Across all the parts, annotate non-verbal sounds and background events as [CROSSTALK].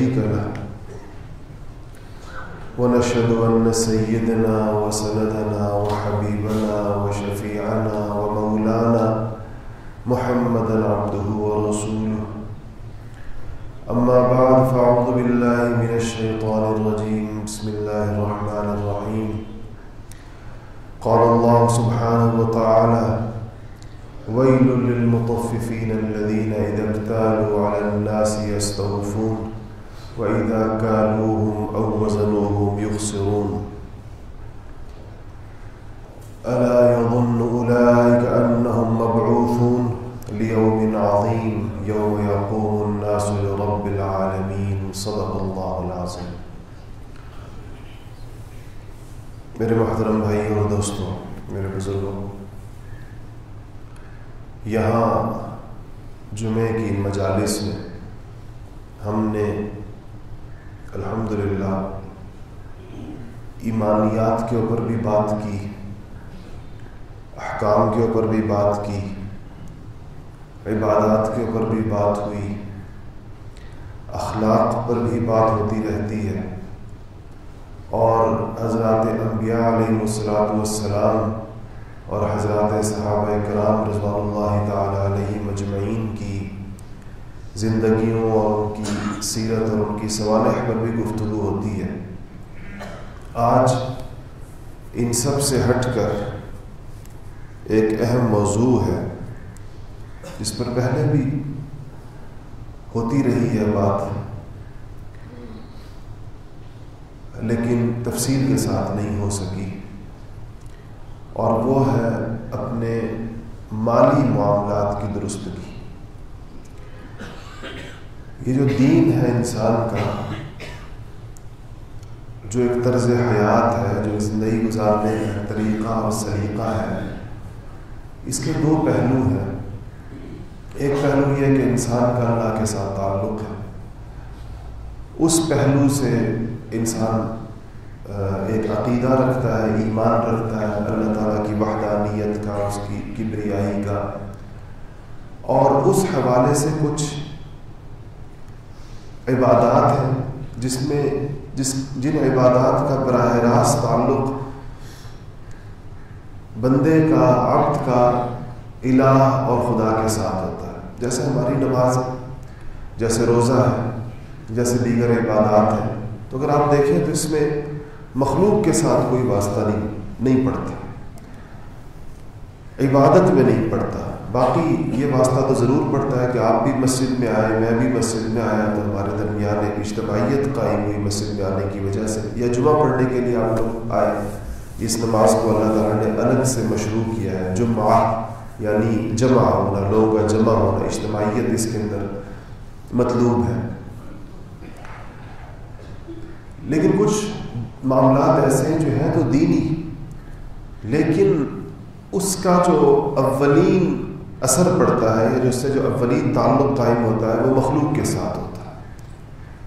شريك له ونشهد أن سيدنا وسندنا وحبيبنا وشفيعنا ومولانا محمدا عبده ورسوله. أما بعد، فأعوذ بالله من الشيطان الرجيم. بسم الله الرحمن الرحيم. قال الله سبحانه وتعالى ويل للمطففين الذين إذا اكتالوا على الناس يستوفون. وإذا كالوهم أو وزنوهم يخسرون ألا يظن أولئك أنهم مبعوثون ليوم عظيم يوم يقوم الناس لرب العالمين صدق الله العظيم میرے محترم بھائی اور دوستوں میرے بزرگوں، یہاں جمعے کی مجالس میں ہم نے الحمدللہ، ایمانیات کے اوپر بھی بات کی، احکام کے اوپر بھی بات کی، عبادات کے اوپر بھی بات ہوئی، اخلاق پر بھی بات ہوتی رہتی ہے۔ اور حضرات انبیاء علیہ السلاۃ والسلام اور حضرات صحابہ کرام رضوان اللہ تعالیٰ علیہ مجمعین کی زندگیوں اور ان کی سیرت اور ان کی سوانح پر بھی گفتگو ہوتی ہے۔ آج ان سب سے ہٹ کر ایک اہم موضوع ہے، جس پر پہلے بھی ہوتی رہی ہے بات۔ لیکن تفصیل کے ساتھ نہیں ہو سکی۔ اور وہ ہے اپنے مالی معاملات کی درستگی۔ یہ جو دین ہے انسان کا، جو ایک طرز حیات ہے، جو زندگی گزارنے کا طریقہ اور سلیقہ ہے، اس کے دو پہلو ہیں۔ ایک پہلو یہ کہ انسان کا اللہ کے ساتھ تعلق ہے۔ اس پہلو سے انسان ایک عقیدہ رکھتا ہے، ایمان رکھتا ہے، اللہ تعالیٰ کی وحدانیت کا، اس کی کبریائی کا۔ اور اس حوالے سے کچھ عبادات ہیں، جس میں، جس، جن عبادات کا براہ راست تعلق بندے کا، عبد کا، الہ اور خدا کے ساتھ ہوتا ہے۔ جیسے ہماری نماز ہے، جیسے روزہ ہے، جیسے دیگر عبادات ہیں۔ تو اگر آپ دیکھیں تو اس میں مخلوق کے ساتھ کوئی واسطہ نہیں نہیں پڑتا۔ عبادت میں نہیں پڑتا۔ باقی یہ واسطہ تو ضرور پڑتا ہے کہ آپ بھی مسجد میں آئے میں بھی مسجد میں آیا تو ہمارے درمیان ایک اجتماعیت قائم ہوئی مسجد میں آنے کی وجہ سے۔ یا جمعہ پڑھنے کے لیے آپ لوگ آئے، اس نماز کو اللہ تعالیٰ نے الگ سے مشروع کیا ہے۔ جمعہ یعنی جمع ہونا، لوگوں کا جمع ہونا، اجتماعیت اس کے اندر مطلوب ہے۔ لیکن کچھ معاملات ایسے ہیں جو ہیں تو دینی، لیکن اس کا جو اولین اثر پڑتا ہے یا جو اس سے جو اولین تعلق قائم ہوتا ہے وہ مخلوق کے ساتھ ہوتا ہے۔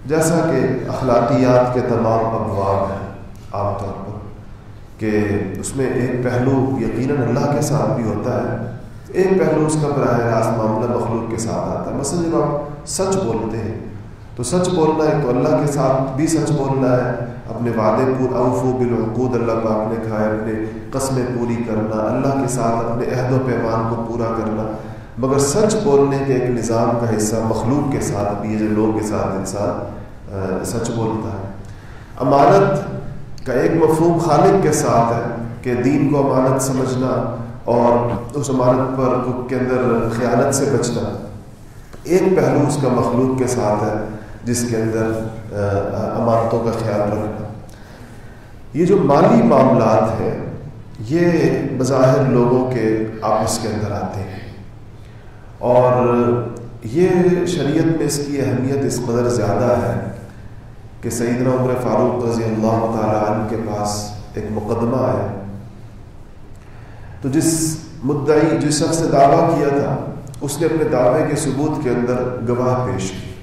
جیسا کہ اخلاقیات کے تمام ابواب ہیں عام طور پر کہ اس میں ایک پہلو یقیناً اللہ کے ساتھ بھی ہوتا ہے، ایک پہلو اس کا براہ راست معاملہ مخلوق کے ساتھ آتا ہے۔ مثلا جب آپ سچ بولتے ہیں تو سچ بولنا ہے تو اللہ کے ساتھ بھی سچ بولنا ہے اپنے وعدے پور اوفو بالعقود، اللہ پاک نے کھائے اپنے قسمیں پوری کرنا، اللہ کے ساتھ اپنے عہد و پیمان کو پورا کرنا۔ مگر سچ بولنے کے ایک نظام کا حصہ مخلوق کے ساتھ بھی ہے، جو لوگ کے ساتھ انسان سچ بولتا ہے۔ امانت کا ایک مفہوم خالق کے ساتھ ہے کہ دین کو امانت سمجھنا اور اس امانت پر کے اندر خیانت سے بچنا۔ ایک پہلو اس کا مخلوق کے ساتھ ہے، جس کے اندر امانتوں کا خیال رکھنا۔ یہ جو مالی معاملات ہیں، یہ بظاہر لوگوں کے آپس کے اندر آتے ہیں۔ اور یہ شریعت میں اس کی اہمیت اس قدر زیادہ ہے کہ سیدنا عمر فاروق رضی اللہ تعالیٰ عنہ کے پاس ایک مقدمہ آیا تو جس مدعی، جس شخص نے دعویٰ کیا تھا، اس نے اپنے دعوے کے ثبوت کے اندر گواہ پیش کی۔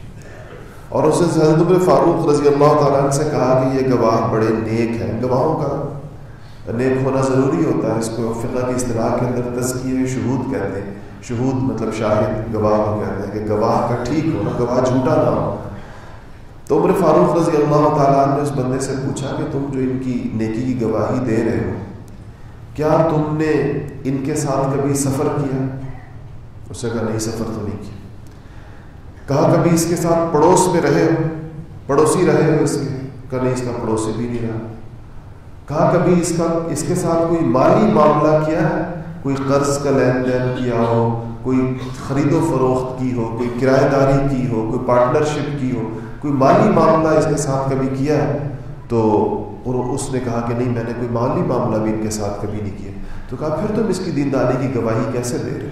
اور اس نے حضرت عمر فاروق رضی اللہ تعالیٰ عنہ سے کہا کہ یہ گواہ بڑے نیک ہیں، گواہوں کا۔ نیک ہونا ضروری ہوتا ہے، اس کو فقہ کی اصطلاح کے اندر تزکیے شہود کہتے ہیں۔ شہود مطلب شاہد، گواہ کو کہتے ہیں کہ گواہ کا ٹھیک ہونا گواہ جھوٹا نہ ہو۔ تو عمر فاروق رضی اللہ تعالیٰ نے اس بندے سے پوچھا کہ تم جو ان کی نیکی کی گواہی دے رہے ہو، کیا تم نے ان کے ساتھ کبھی سفر کیا؟ اس نے کہا، نہیں، سفر تو نہیں کیا۔ کہا، کبھی اس کے ساتھ پڑوس میں رہے ہو؟ پڑوسی رہے ہو اس کے کہا نہیں اس کا پڑوسی بھی نہیں رہا. کہا، کبھی اس کا اس کے ساتھ کوئی مالی معاملہ کیا ہے؟ کوئی قرض کا لین دین کیا ہو؟ کوئی خرید و فروخت کی ہو؟ کوئی کرایہ داری کی ہو؟ کوئی پارٹنرشپ کی ہو؟ کوئی مالی معاملہ اس کے ساتھ کبھی کیا ہے؟ تو اس نے کہا کہ نہیں، میں نے کوئی مالی معاملہ بھی ان کے ساتھ کبھی نہیں کیا۔ تو کہا، پھر تم اس کی دینداری کی گواہی کیسے دے رہے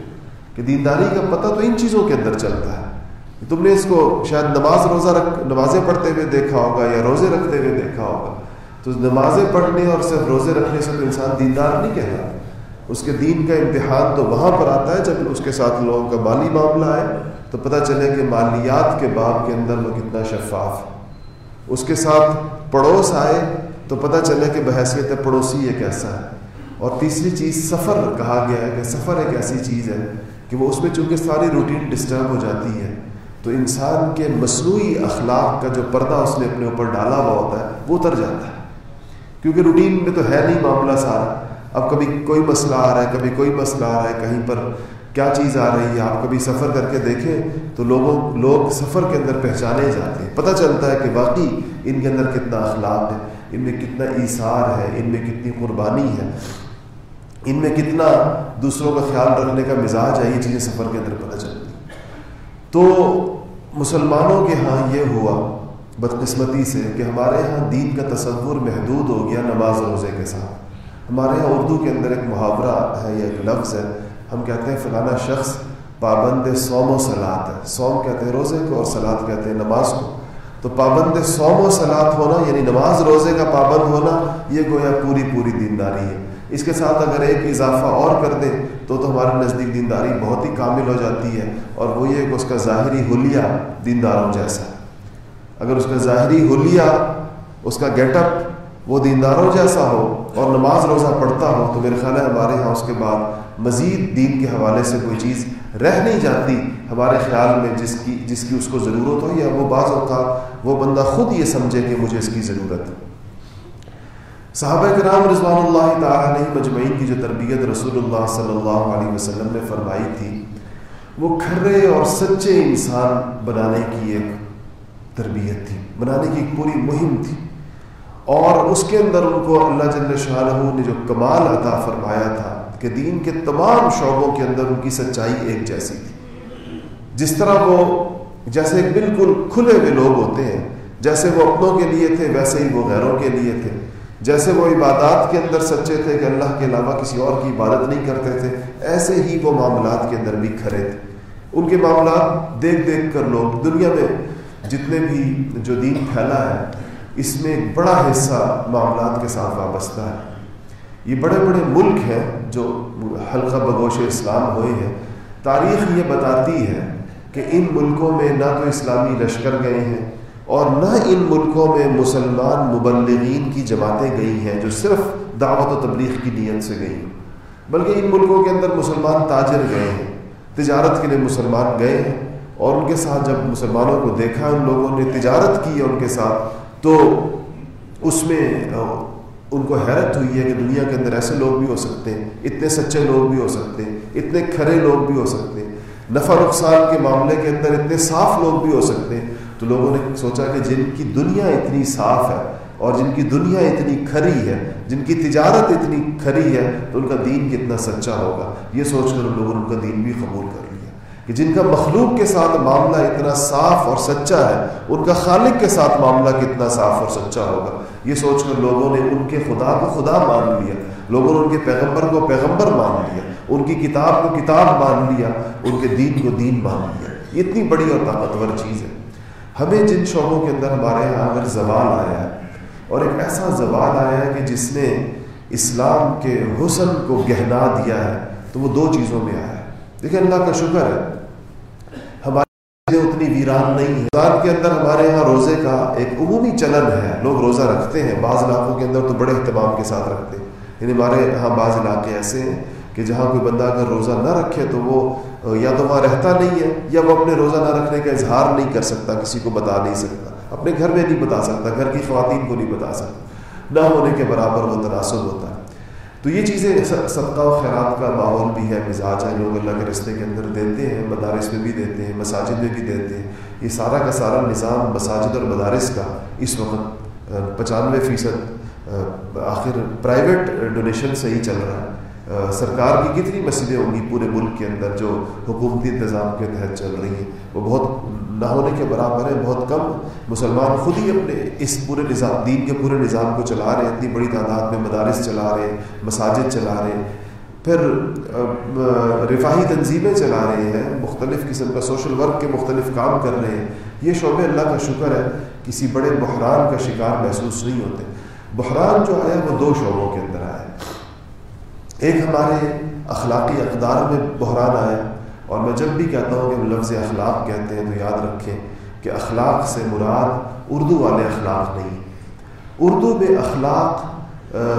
کہ دینداری کا پتہ تو ان چیزوں کے اندر چلتا ہے۔ تم نے اس کو شاید نماز روزہ رکھ نمازیں پڑھتے ہوئے دیکھا ہوگا یا روزے رکھتے ہوئے دیکھا ہوگا۔ تو نمازیں پڑھنے اور صرف روزے رکھنے سے تو انسان دیندار نہیں کہتا۔ اس کے دین کا امتحان تو وہاں پر آتا ہے جب اس کے ساتھ لوگوں کا مالی معاملہ ہے تو پتہ چلے کہ مالیات کے باب کے اندر وہ کتنا شفاف۔ ہے اس کے ساتھ پڑوس آئے، تو پتہ چلے کہ بحیثیت پڑوسی یہ کیسا ہے۔ اور تیسری چیز، سفر، کہا گیا ہے کہ سفر ایک ایسی چیز ہے کہ وہ اس میں چونکہ ساری روٹین ڈسٹرب ہو جاتی ہے۔ تو انسان کے مصنوعی اخلاق کا جو پردہ اس نے اپنے اوپر ڈالا ہوا ہوتا ہے، وہ اتر جاتا ہے۔ کیونکہ روٹین میں تو ہے نہیں معاملہ سارا۔ اب کبھی کوئی مسئلہ آ رہا ہے، کبھی کوئی مسئلہ آ رہا ہے، کہیں پر کیا چیز آ رہی ہے، آپ کبھی سفر کر کے دیکھیں تو لوگوں، لوگ سفر کے اندر پہچانے جاتے ہیں۔ پتہ چلتا ہے کہ واقعی ان کے اندر کتنا اخلاق ہے، ان میں کتنا ایثار ہے، ان میں کتنی قربانی ہے۔ ان میں کتنا دوسروں کا خیال رکھنے کا مزاج ہے، یہ چیزیں سفر کے اندر پتہ چلتی تو مسلمانوں کے ہاں یہ ہوا، بدقسمتی سے کہ ہمارے ہاں دین کا تصور محدود ہو گیا نماز روزے کے ساتھ۔ ہمارے یہاں اردو کے اندر ایک محاورہ ہے یا ایک لفظ ہے، ہم کہتے ہیں فلانا شخص پابند سوم و سلاد ہے۔ سوم کہتے ہیں روزے کو اور سلاد کہتے ہیں نماز کو۔ تو پابند سوم و سلاد ہونا یعنی نماز روزے کا پابند ہونا، یہ گویا پوری پوری دینداری ہے۔ اس کے ساتھ اگر ایک اضافہ اور کر دیں تو تو ہمارے نزدیک دینداری بہت ہی کامل ہو جاتی ہے اور وہ یہ کہ اس کا ظاہری حلیہ دینداروں جیسا ہے۔ اگر اس کا ظاہری حلیہ، اس کا گیٹ اپ وہ دینداروں جیسا ہو اور نماز روزہ پڑھتا ہو، تو میرے خیال ہے ہمارے یہاں اس کے بعد مزید دین کے حوالے سے کوئی چیز رہ نہیں جاتی۔ ہمارے خیال میں جس کی جس کی اس کو ضرورت ہو یا وہ بعض اوقات وہ بندہ خود یہ سمجھے کہ مجھے اس کی ضرورت ہے۔ صحابہ کرام رضوان اللہ تعالیٰ علیہ مجمعین کی جو تربیت رسول اللہ صلی اللہ علیہ وسلم نے فرمائی تھی، وہ کھرے اور سچے انسان بنانے کی ایک تربیت تھی، بنانے کی ایک پوری مہم تھی۔ اور اس کے اندر ان کو اللہ جل شاہ نے جو کمال عطا فرمایا تھا کہ دین کے تمام شعبوں کے اندر ان کی سچائی ایک جیسی تھی۔ جس طرح وہ جیسے بالکل کھلے ہوئے لوگ ہوتے ہیں، جیسے وہ اپنوں کے لیے تھے، ویسے ہی وہ غیروں کے لیے تھے۔ جیسے وہ عبادات کے اندر سچے تھے کہ اللہ کے علاوہ کسی اور کی عبادت نہیں کرتے تھے، ایسے ہی وہ معاملات کے اندر بھی کھڑے تھے۔ ان کے معاملات دیکھ دیکھ کر لوگ دنیا میں جتنے بھی جو دین پھیلا ہے، اس میں ایک بڑا حصہ معاملات کے ساتھ وابستہ ہے۔ یہ بڑے بڑے ملک ہیں جو حلقہ بگوش اسلام ہوئے ہیں۔ تاریخ یہ بتاتی ہے کہ ان ملکوں میں نہ تو اسلامی لشکر گئے ہیں اور نہ ان ملکوں میں مسلمان مبلغین کی جماعتیں گئی ہیں جو صرف دعوت و تبلیغ کی نیت سے گئی بلکہ ان ملکوں کے اندر مسلمان تاجر گئے ہیں، تجارت کے لیے مسلمان گئے ہیں۔ اور ان کے ساتھ جب مسلمانوں کو دیکھا، ان لوگوں نے تجارت کی ان کے ساتھ، تو اس میں ان کو حیرت ہوئی ہے کہ دنیا کے اندر ایسے لوگ بھی ہو سکتے ہیں، اتنے سچے لوگ بھی ہو سکتے ہیں، اتنے کھرے لوگ بھی ہو سکتے ہیں۔ نفع نقصان کے معاملے کے اندر اتنے صاف لوگ بھی ہو سکتے ہیں۔ تو لوگوں نے سوچا کہ جن کی دنیا اتنی صاف ہے اور جن کی دنیا اتنی کھری ہے، جن کی تجارت اتنی کھری ہے، تو ان کا دین کتنا سچا ہوگا۔ یہ سوچ کر ان لوگوں نے ان کا دین بھی قبول کر لیا۔ کہ جن کا مخلوق کے ساتھ معاملہ اتنا صاف اور سچا ہے، ان کا خالق کے ساتھ معاملہ کتنا صاف اور سچا ہوگا۔ یہ سوچ کر لوگوں نے ان کے خدا کو خدا مان لیا۔ لوگوں نے ان کے پیغمبر کو پیغمبر مان لیا۔ ان کی کتاب کو کتاب مان لیا۔ ان کے دین کو دین مان لیا۔ یہ اتنی بڑی اور طاقتور چیز ہے۔ ہمیں جن شعبوں کے اندر ہمارے یہاں اگر زوال آیا ہے، اور ایک ایسا زوال آیا ہے کہ جس نے اسلام کے حسن کو گہنا دیا ہے، تو وہ دو چیزوں میں آیا ہے۔ دیکھیں اللہ کا شکر ہے، ہمارے اتنی ویران نہیں ہے۔ رمضان کے اندر ہمارے یہاں روزے کا ایک عمومی چلن ہے۔ لوگ روزہ رکھتے ہیں، بعض علاقوں کے اندر تو بڑے اہتمام کے ساتھ رکھتے ہیں۔ یعنی ہمارے یہاں بعض علاقے ایسے ہیں کہ جہاں کوئی بندہ اگر روزہ نہ رکھے تو وہ یا تو وہاں رہتا نہیں ہے، یا وہ اپنے روزہ نہ رکھنے کا اظہار نہیں کر سکتا، کسی کو بتا نہیں سکتا، اپنے گھر میں نہیں بتا سکتا، گھر کی خواتین کو نہیں بتا سکتا، نہ ہونے کے برابر وہ تناسب ہوتا ہے۔ تو یہ چیزیں صدقہ و خیرات کا ماحول بھی ہے، مزاج ہے، لوگ اللہ کے رستے کے اندر دیتے ہیں، مدارس میں بھی دیتے ہیں، مساجد میں بھی دیتے ہیں۔ یہ سارا کا سارا نظام مساجد اور مدارس کا اس وقت پچانوے فیصد آخر پرائیویٹ ڈونیشن سے ہی چل رہا ہے۔ سرکار کی کتنی مسجدیں ہوں گی پورے ملک کے اندر جو حکومتی انتظام کے تحت چل رہی ہیں؟ وہ بہت نہ ہونے کے برابر ہے بہت کم۔ مسلمان خود ہی اپنے اس پورے نظام، دین کے پورے نظام کو چلا رہے ہیں، اتنی بڑی تعداد میں مدارس چلا رہے ہیں، مساجد چلا رہے ہیں۔ پھر رفاہی تنظیمیں چلا رہے ہیں، مختلف قسم کا سوشل ورک کے مختلف کام کر رہے ہیں۔ یہ شعبے اللہ کا شکر ہے، کسی بڑے بحران کا شکار محسوس نہیں ہوتے۔ بحران جو ہے، وہ دو شعبوں کے اندر ایک ہمارے اخلاقی اقدار میں بحران آیا اور میں جب بھی کہتا ہوں کہ لفظ اخلاق کہتے ہیں تو یاد رکھیں کہ اخلاق سے مراد اردو والے اخلاق نہیں۔ اردو میں اخلاق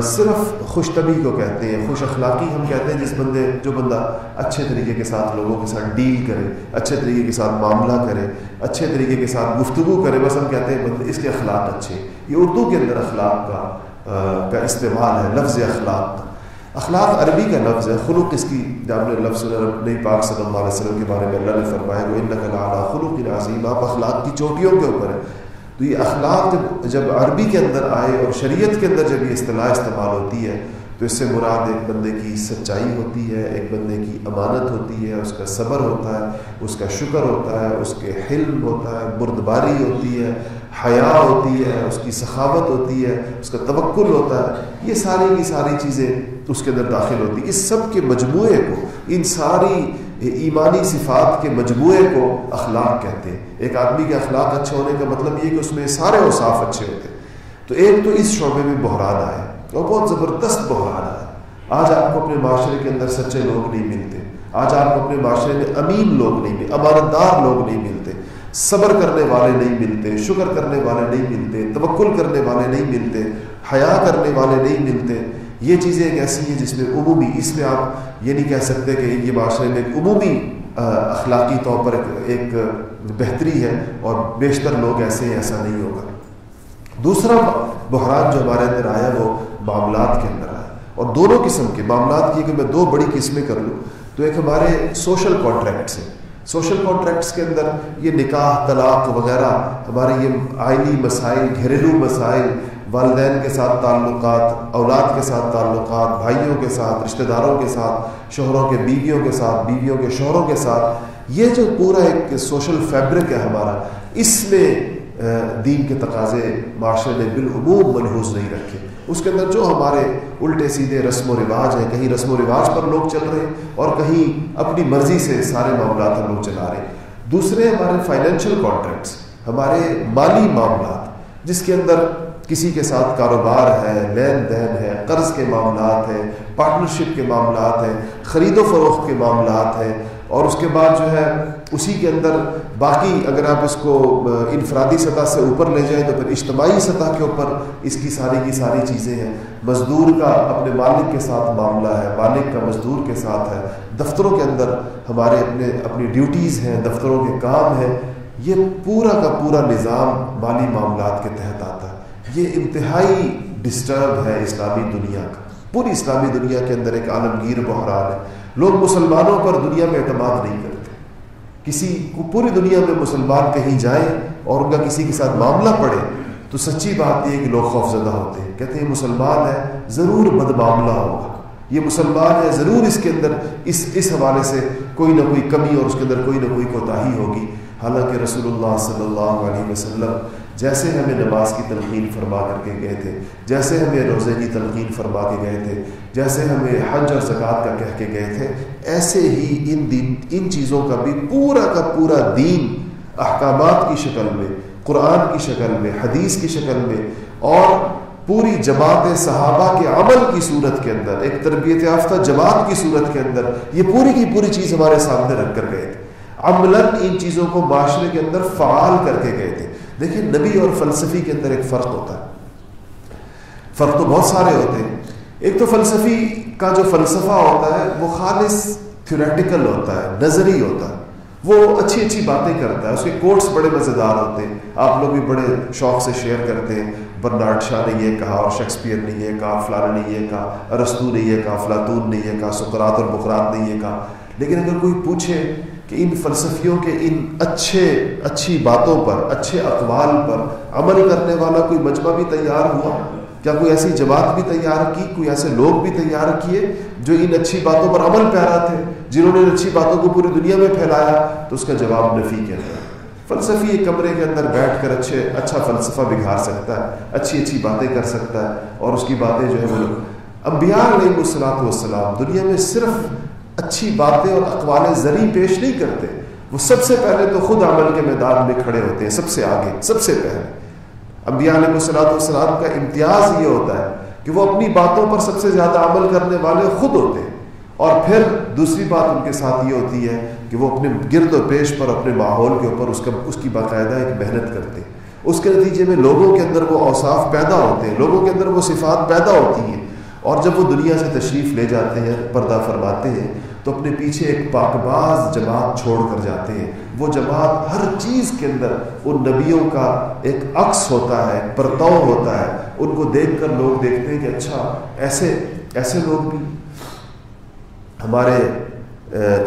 صرف خوش طبی کو کہتے ہیں، خوش اخلاقی ہم کہتے ہیں جس بندے، جو بندہ اچھے طریقے کے ساتھ لوگوں کے ساتھ ڈیل کرے، اچھے طریقے کے ساتھ معاملہ کرے، اچھے طریقے کے ساتھ گفتگو کرے، بس ہم کہتے ہیں بندے، اس کے اخلاق اچھے۔ یہ اردو کے اندر اخلاق کا کا استعمال ہے، لفظ اخلاق۔ کا اخلاق عربی کا لفظ ہے، خلق اس کی جب نے لفظ نئی پاک صلی اللہ علیہ وسلم کے بارے میں اللہ نے فرمایا، وہ ان خلق ناظیم آپ اخلاق کی چوٹیوں کے اوپر ہے تو یہ اخلاق جب جب عربی کے اندر آئے اور شریعت کے اندر جب یہ اصطلاح استعمال ہوتی ہے، تو اس سے مراد ایک بندے کی سچائی ہوتی ہے، ایک بندے کی امانت ہوتی ہے، اس کا صبر ہوتا ہے، اس کا شکر ہوتا ہے، اس کے حلم ہوتا ہے، بردباری ہوتی ہے، حیا ہوتی ہے، اس کی سخاوت ہوتی ہے، اس کا توکل ہوتا ہے۔ یہ ساری کی ساری چیزیں اس کے اندر داخل ہوتی۔ اس سب کے مجموعے کو، ان ساری ایمانی صفات کے مجموعے کو اخلاق کہتے ہیں۔ ایک آدمی کے اخلاق اچھے ہونے کا مطلب یہ کہ اس میں سارے اوصاف اچھے ہوتے ہیں۔ تو ایک تو اس شعبے میں بحران آئے اور بہت زبردست بحران آئے آج آپ کو اپنے معاشرے کے اندر سچے لوگ نہیں ملتے۔ آج آپ کو اپنے معاشرے میں امین لوگ نہیں ملتے امانت دار لوگ نہیں ملتے۔ صبر کرنے والے نہیں ملتے، شکر کرنے والے نہیں ملتے، توکل کرنے والے نہیں ملتے، حیا کرنے والے نہیں ملتے۔ یہ چیزیں ایک ایسی ہیں جس میں عمومی اس میں آپ یہ نہیں کہہ سکتے کہ یہ معاشرے میں ایک عمومی اخلاقی طور پر ایک بہتری ہے اور بیشتر لوگ ایسے ہیں، ایسا نہیں ہوگا۔ دوسرا بحران جو ہمارے اندر آیا وہ معاملات کے اندر آیا۔ اور دونوں قسم کے معاملات کی کہ میں دو بڑی قسمیں کر لوں، تو ایک ہمارے سوشل کانٹریکٹس ہیں۔ سوشل کانٹریکٹس کے اندر یہ نکاح، طلاق وغیرہ، ہمارے یہ آئلی مسائل، گھریلو مسائل والدین کے ساتھ تعلقات، اولاد کے ساتھ تعلقات، بھائیوں کے ساتھ، رشتہ داروں کے ساتھ، شوہروں کے بیویوں کے ساتھ، بیویوں کے شوہروں کے ساتھ، یہ جو پورا ایک سوشل فیبرک ہے ہمارا، اس میں دین کے تقاضے معاشرے نے بالعموم ملحوظ نہیں رکھے۔ اس کے اندر جو ہمارے الٹے سیدھے رسم و رواج ہیں، کہیں رسم و رواج پر لوگ چل رہے ہیں اور کہیں اپنی مرضی سے سارے معاملات ہم لوگ چلا رہے ہیں۔ دوسرے ہمارے فائنینشیل کانٹریکٹس ہمارے مالی معاملات، جس کے اندر کسی کے ساتھ کاروبار ہے لین دین ہے، قرض کے معاملات ہیں پارٹنرشپ کے معاملات ہیں، خرید و فروخت کے معاملات ہیں، اور اس کے بعد جو ہے، اسی کے اندر باقی اگر آپ اس کو انفرادی سطح سے اوپر لے جائیں تو پھر اجتماعی سطح کے اوپر اس کی ساری کی ساری چیزیں ہیں۔ مزدور کا اپنے مالک کے ساتھ معاملہ ہے، مالک کا مزدور کے ساتھ ہے۔ دفتروں کے اندر ہمارے اپنے، اپنی ڈیوٹیز ہیں، دفتروں کے کام ہیں۔ یہ پورا کا پورا نظام مالی معاملات کے تحت آتا ہے۔ یہ انتہائی ڈسٹرب ہے اسلامی دنیا کا۔ پوری اسلامی دنیا کے اندر ایک عالمگیر بحران ہے۔ لوگ مسلمانوں پر دنیا میں اعتماد نہیں کرتے۔ کسی کو پوری دنیا میں مسلمان کہیں جائیں اور ان کا کسی کے ساتھ معاملہ پڑے، تو سچی بات یہ کہ لوگ خوف زدہ ہوتے ہیں۔ کہتے ہیں مسلمان ہے، ضرور بد معاملہ ہوگا۔ یہ مسلمان ہے، ضرور اس کے اندر اس اس حوالے سے کوئی نہ کوئی کمی اور اس کے اندر کوئی نہ کوئی کوتاہی ہوگی۔ حالانکہ رسول اللہ صلی اللہ علیہ وسلم جیسے ہمیں نماز کی تلقین فرما کر کے گئے تھے، جیسے ہمیں روزے کی تلقین فرما کے گئے تھے، جیسے ہمیں حج اور زکوٰۃ کا کہہ کے گئے تھے، ایسے ہی ان دین ان چیزوں کا بھی پورا کا پورا دین احکامات کی شکل میں، قرآن کی شکل میں، حدیث کی شکل میں اور پوری جماعت صحابہ کے عمل کی صورت کے اندر، ایک تربیت یافتہ جماعت کی صورت کے اندر، یہ پوری کی پوری چیز ہمارے سامنے رکھ کر گئے تھے۔ عملاً ان چیزوں کو معاشرے کے اندر فعال کر کے گئے تھے۔ دیکھیں، نبی اور فلسفی کے اندر ایک فرق ہوتا ہے۔ فرق تو بہت سارے ہوتے ہیں۔ ایک تو فلسفی کا جو فلسفہ ہوتا ہے، وہ خالص تھیوریٹیکل ہوتا ہے، نظری ہوتا ہے۔ وہ اچھی اچھی باتیں کرتا ہے۔ اس کے کوٹس بڑے مزیدار ہوتے ہیں۔ آپ لوگ بھی بڑے شوق سے شیئر کرتے ہیں۔ برنارڈ شاہ نے یہ کہا اور شیکسپیئر نے یہ کہا فلانا نے یہ کہا رستو نے یہ کہا فلاطون نے یہ کہا سکرات اور بکرات نے یہ کہا۔ لیکن اگر کوئی پوچھے کہ ان فلسفیوں کے ان اچھے، اچھی باتوں پر، اچھے اقوال پر عمل کرنے والا کوئی مجمع بھی تیار ہوا؟ کیا کوئی ایسی جماعت بھی تیار کی؟ کوئی ایسے لوگ بھی تیار کیے جو ان اچھی باتوں پر عمل پیرا تھے، جنہوں نے ان اچھی باتوں کو پوری دنیا میں پھیلایا؟ تو اس کا جواب نفی کہتا ہے فلسفی ایک کمرے کے اندر بیٹھ کر اچھے اچھا فلسفہ بگھار سکتا ہے، اچھی اچھی باتیں کر سکتا ہے اور اس کی باتیں جو ہے وہ انبیاء علیہ السلاۃ والسلام دنیا میں صرف اچھی باتیں اور اقوال زرعی پیش نہیں کرتے۔ وہ سب سے پہلے تو خود عمل کے میدان میں کھڑے ہوتے ہیں، سب سے آگے، سب سے پہلے۔ انبیاء علیہ السلاۃ والسلام کا امتیاز یہ ہوتا ہے کہ وہ اپنی باتوں پر سب سے زیادہ عمل کرنے والے خود ہوتے ہیں۔ اور پھر دوسری بات ان کے ساتھ یہ ہوتی ہے کہ وہ اپنے گرد و پیش پر، اپنے ماحول کے اوپر اس کا، اس کی باقاعدہ ایک محنت کرتے۔ ہیں اس کے نتیجے میں لوگوں کے اندر وہ اوصاف پیدا ہوتے ہیں، لوگوں کے اندر وہ صفات پیدا ہوتی ہیں۔ اور جب وہ دنیا سے تشریف لے جاتے ہیں، پردہ فرماتے ہیں، تو اپنے پیچھے ایک پاک باز جماعت چھوڑ کر جاتے ہیں۔ وہ جماعت ہر چیز کے اندر ان نبیوں کا ایک عکس ہوتا ہے پرتو ہوتا ہے۔ ان کو دیکھ کر لوگ دیکھتے ہیں کہ اچھا ایسے ایسے لوگ بھی۔ ہمارے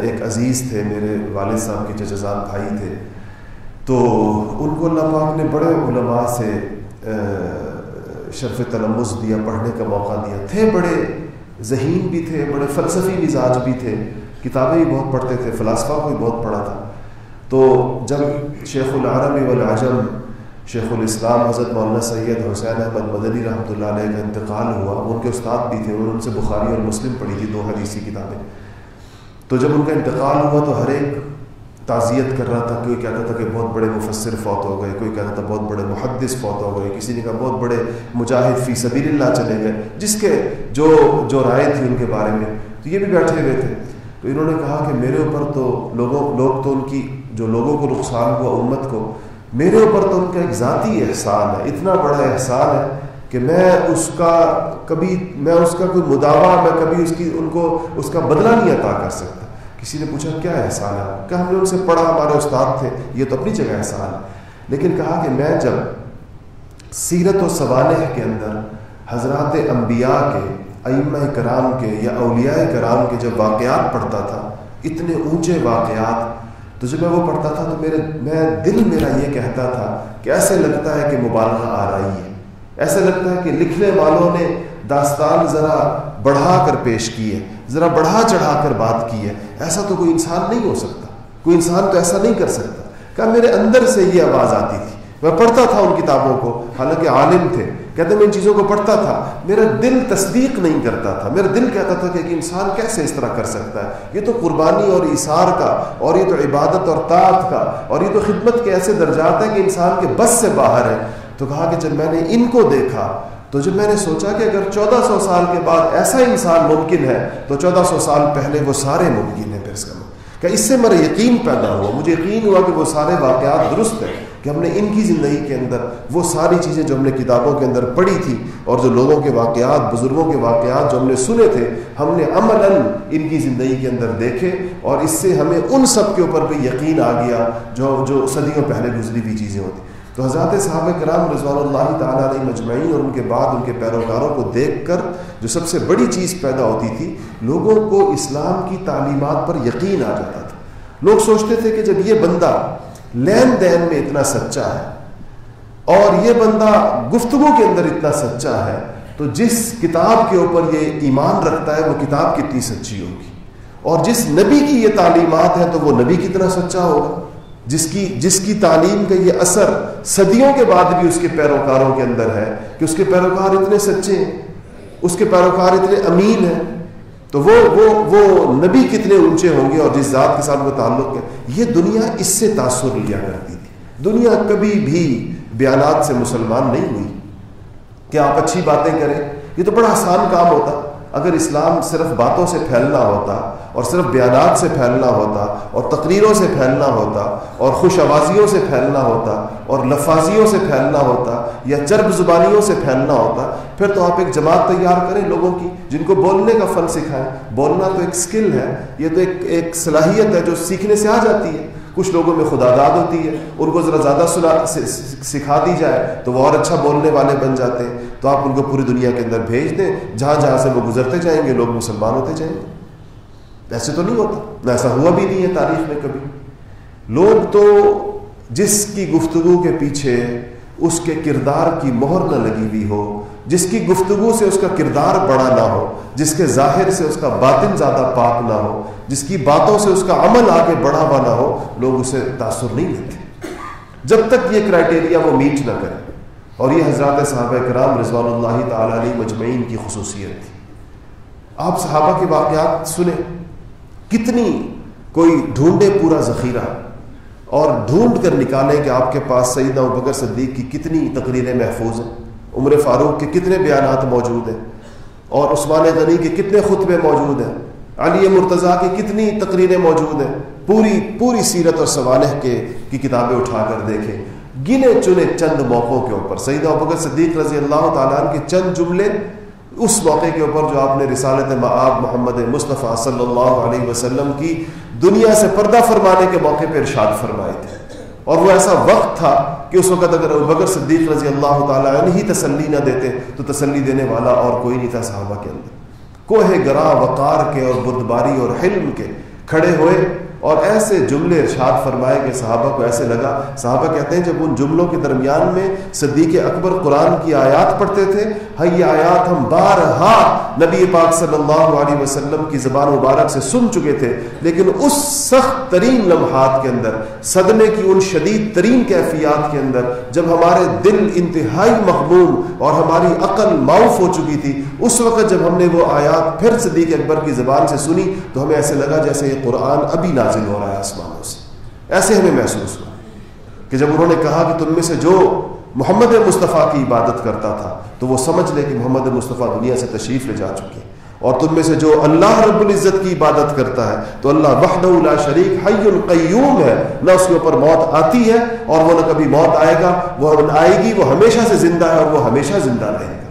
ایک عزیز تھے، میرے والد صاحب کے چچزان بھائی تھے۔ تو ان کو اللہ پاک نے بڑے علماء سے شرف تلمس دیا، پڑھنے کا موقع دیا۔ تھے بڑے ذہین بھی تھے، بڑے فلسفی مزاج بھی تھے۔ کتابیں بھی بہت پڑھتے تھے، فلاسفہ کو بھی بہت پڑھا تھا۔ تو جب شیخ العربی والعجم، شیخ الاسلام حضرت مولانا سید حسین احمد مدنی رحمۃ اللہ علیہ کا انتقال ہوا ان کے استاد بھی تھے انہوں نے ان سے بخاری اور مسلم پڑھی تھی دو حدیثی کتابیں۔ تو جب ان کا انتقال ہوا تو ہر ایک تعزیت کر رہا تھا، کوئی کہتا تھا کہ بہت بڑے مفسر فوت ہو گئے، کوئی کہتا تھا بہت بڑے محدث فوت ہو گئے، کسی نے کہا بہت بڑے مجاہد فی سبیل اللہ چلے گئے، جس کے جو جو رائے تھی ان کے بارے میں۔ تو یہ بھی بیٹھے ہوئے تھے۔ تو انہوں نے کہا کہ میرے اوپر تو لوگوں، لوگ تو ان کی، جو لوگوں کو نقصان ہوا امت کو، میرے اوپر تو ان کا ایک ذاتی احسان ہے، اتنا بڑا احسان ہے کہ میں اس کا کبھی، میں اس کا کوئی مداوع، میں کبھی اس کی، ان کو، اس کا بدلہ نہیں عطا کر سکتا۔ کسی نے پوچھا، کیا احسان؟ ہے کہ ہم نے ان سے پڑھا ہمارے استاد تھے؟ یہ تو اپنی جگہ احسان. ہے لیکن کہا کہ میں جب سیرت و سوانح کے اندر حضرات انبیاء کے، ائمہ کرام کے یا اولیاء کرام کے جب واقعات پڑھتا تھا، اتنے اونچے واقعات، تو جب میں وہ پڑھتا تھا تو میرے، میں دل میرا یہ کہتا تھا کہ ایسے لگتا ہے کہ مبالغہ آ رہی ہے ایسا لگتا ہے کہ لکھنے والوں نے داستان ذرا بڑھا کر پیش کی ہے، ذرا بڑھا چڑھا کر بات کی ہے۔ ایسا تو کوئی انسان نہیں ہو سکتا۔ کوئی انسان تو ایسا نہیں کر سکتا۔ کہ میرے اندر سے یہ آواز آتی تھی؟ میں پڑھتا تھا ان کتابوں کو، حالانکہ عالم تھے۔ کہتے میں ان چیزوں کو پڑھتا تھا۔ میرا دل تصدیق نہیں کرتا تھا۔ میرا دل کہتا تھا کہ ایک انسان کیسے اس طرح کر سکتا ہے؟ یہ تو قربانی اور اثار کا، اور یہ تو عبادت اور طاعت کا، اور یہ تو خدمت کے ایسے درجات ہیں کہ انسان کے بس سے باہر ہے۔ تو کہا کہ جب میں نے ان کو دیکھا تو جب میں نے سوچا کہ اگر چودہ سو سال کے بعد ایسا انسان ممکن ہے، تو چودہ سو سال پہلے وہ سارے ممکن ہیں پھر اس کا کہ اس سے میرا یقین پیدا ہوا، مجھے یقین ہوا کہ وہ سارے واقعات درست ہیں، کہ ہم نے ان کی زندگی کے اندر وہ ساری چیزیں جو ہم نے کتابوں کے اندر پڑھی تھی اور جو لوگوں کے واقعات، بزرگوں کے واقعات جو ہم نے سنے تھے، ہم نے عملاً ان کی زندگی کے اندر دیکھے اور اس سے ہمیں ان سب کے اوپر بھی یقین آ گیا جو جو صدیوں پہلے گزری ہوئی چیزیں ہوتی۔ تو حضرات صحابہ کرام رضوان اللہ تعالیٰ علیہ مجمعین اور ان کے بعد ان کے پیروکاروں کو دیکھ کر جو سب سے بڑی چیز پیدا ہوتی تھی، لوگوں کو اسلام کی تعلیمات پر یقین آ جاتا تھا۔ لوگ سوچتے تھے کہ جب یہ بندہ لین دین میں اتنا سچا ہے اور یہ بندہ گفتگو کے اندر اتنا سچا ہے، تو جس کتاب کے اوپر یہ ایمان رکھتا ہے، وہ کتاب کتنی سچی ہوگی۔ اور جس نبی کی یہ تعلیمات ہیں، تو وہ نبی کتنا سچا ہوگا۔ جس کی جس کی تعلیم کا یہ اثر صدیوں کے بعد بھی اس کے پیروکاروں کے اندر ہے کہ اس کے پیروکار اتنے سچے ہیں، اس کے پیروکار اتنے امین ہیں۔ تو وہ وہ وہ نبی کتنے اونچے ہوں گے اور جس ذات کے ساتھ وہ تعلق ہے، یہ دنیا اس سے تاثر لیا کرتی تھی۔ دنیا کبھی بھی بیانات سے مسلمان نہیں ہوئی۔ کہ آپ اچھی باتیں کریں؟ یہ تو بڑا آسان کام ہوتا۔ اگر اسلام صرف باتوں سے پھیلنا ہوتا اور صرف بیانات سے پھیلنا ہوتا اور تقریروں سے پھیلنا ہوتا اور خوش آوازیوں سے پھیلنا ہوتا اور لفاظیوں سے پھیلنا ہوتا یا چرب زبانیوں سے پھیلنا ہوتا، پھر تو آپ ایک جماعت تیار کریں لوگوں کی جن کو بولنے کا فن سکھائیں۔ بولنا تو ایک سکل ہے، یہ تو ایک ایک صلاحیت ہے جو سیکھنے سے آ جاتی ہے۔ کچھ لوگوں میں خدا داد ہوتی ہے، ان کو ذرا زیادہ سنا سکھا دی جائے تو وہ اور اچھا بولنے والے بن جاتے ہیں۔ تو آپ ان کو پوری دنیا کے اندر بھیج دیں، جہاں جہاں سے وہ گزرتے جائیں گے، لوگ مسلمان ہوتے جائیں گے۔ ایسے تو نہیں ہوتا، نہ ایسا ہوا بھی نہیں ہے تاریخ میں کبھی۔ لوگ تو جس کی گفتگو کے پیچھے، اس کے کردار کی مہر نہ لگی ہوئی ہو جس کی گفتگو سے اس کا کردار بڑا نہ ہو، جس کے ظاہر سے اس کا باطن زیادہ پاک نہ ہو، جس کی باتوں سے اس کا عمل آگے بڑھا ہوا نہ ہو، لوگ اسے تاثر نہیں لیتے جب تک یہ کرائٹیریا وہ میٹ نہ کرے۔ اور یہ حضرات صحابہ کرام رضوان اللہ تعالیٰ علیہ مجمعین کی خصوصیت تھی۔ آپ صحابہ کے واقعات سنیں۔ کتنی کوئی ڈھونڈے پورا ذخیرہ اور ڈھونڈ کر نکالیں کہ آپ کے پاس سیدنا بکر صدیق کی کتنی تقریریں محفوظ ہیں۔ عمر فاروق کے کتنے بیانات موجود ہیں اور عثمان غنی کے کتنے خطبے موجود ہیں علی مرتضیٰ کی کتنی تقریریں موجود ہیں پوری پوری سیرت اور سوانح کے کی کتابیں اٹھا کر دیکھیں گنے چنے چند موقعوں کے اوپر سعید بکر صدیق رضی اللہ تعالیٰ کے چند جملے اس موقع کے اوپر جو آپ نے رسالت معاب محمد مصطفیٰ صلی اللہ علیہ وسلم کی دنیا سے پردہ فرمانے کے موقع پہ ارشاد فرمائے تھے۔ اور وہ ایسا وقت تھا کہ اس وقت اگر بکر صدیق رضی اللہ تعالیٰ عنہ ہی تسلی نہ دیتے تو تسلی دینے والا اور کوئی نہیں تھا صحابہ کے اندر۔ کوہ گراں وقار کے اور بردباری اور حلم کے کھڑے ہوئے اور ایسے جملے ارشاد فرمائے کہ صحابہ کو ایسے لگا۔ صحابہ کہتے ہیں جب ان جملوں کے درمیان میں صدیق اکبر قرآن کی آیات پڑھتے تھے ہاں یہ آیات ہم بارہا نبی پاک صلی اللہ علیہ وسلم کی زبان مبارک سے سن چکے تھے، لیکن اس سخت ترین لمحات کے اندر، صدمے کی ان شدید ترین کیفیات کے اندر، جب ہمارے دل انتہائی مقبول اور ہماری عقل معاف ہو چکی تھی، اس وقت جب ہم نے وہ آیات پھر صدیق اکبر کی زبان سے سنی تو ہمیں ایسے لگا جیسے یہ قرآن ابھی نازل نازل ہو رہا ہے آسمانوں سے۔ ایسے ہمیں محسوس ہوا کہ جب انہوں نے کہا کہ تم میں سے جو محمد مصطفیٰ کی عبادت کرتا تھا، تو وہ سمجھ لے کہ محمد مصطفیٰ دنیا سے تشریف لے جا چکے اور تم میں سے جو اللہ رب العزت کی عبادت کرتا ہے، تو اللہ وحد لا شریک، حی القیوم ہے۔ نہ اس کے اوپر موت آتی ہے اور وہ نہ کبھی موت آئے گا، وہ آئے گی، وہ ہمیشہ سے زندہ ہے اور وہ ہمیشہ زندہ رہے گا۔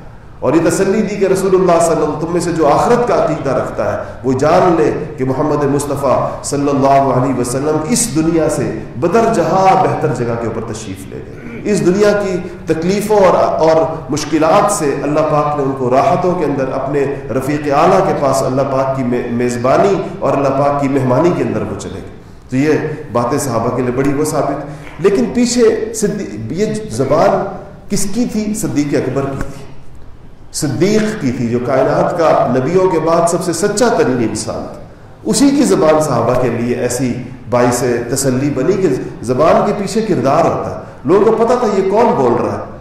اور یہ تسلی دی کہ رسول اللہ صلی اللہ تم میں سے جو آخرت کا عقیدہ رکھتا ہے، وہ جان لے کہ محمد مصطفیٰ صلی اللہ علیہ وسلم اس دنیا سے بدر جہاں بہتر جگہ کے اوپر تشریف لے گئے۔ اس دنیا کی تکلیفوں اور اور مشکلات سے اللہ پاک نے ان کو راحتوں کے اندر اپنے رفیق اعلیٰ کے پاس اللہ پاک کی میزبانی اور اللہ پاک کی مہمانی کے اندر وہ چلے گئے۔ تو یہ باتیں صحابہ کے لیے بڑی وہ ثابت۔ لیکن پیچھے یہ زبان کس کی تھی؟ صدیق اکبر کی تھی۔ صدیق کی تھی، جو کائنات کا نبیوں کے بعد سب سے سچا ترین انسان تھا۔ اسی کی زبان صحابہ کے لیے ایسی باعث تسلی بنی کہ زبان کے پیچھے کردار ہوتا ہے۔ لوگوں کو پتا تھا یہ کون بول رہا ہے۔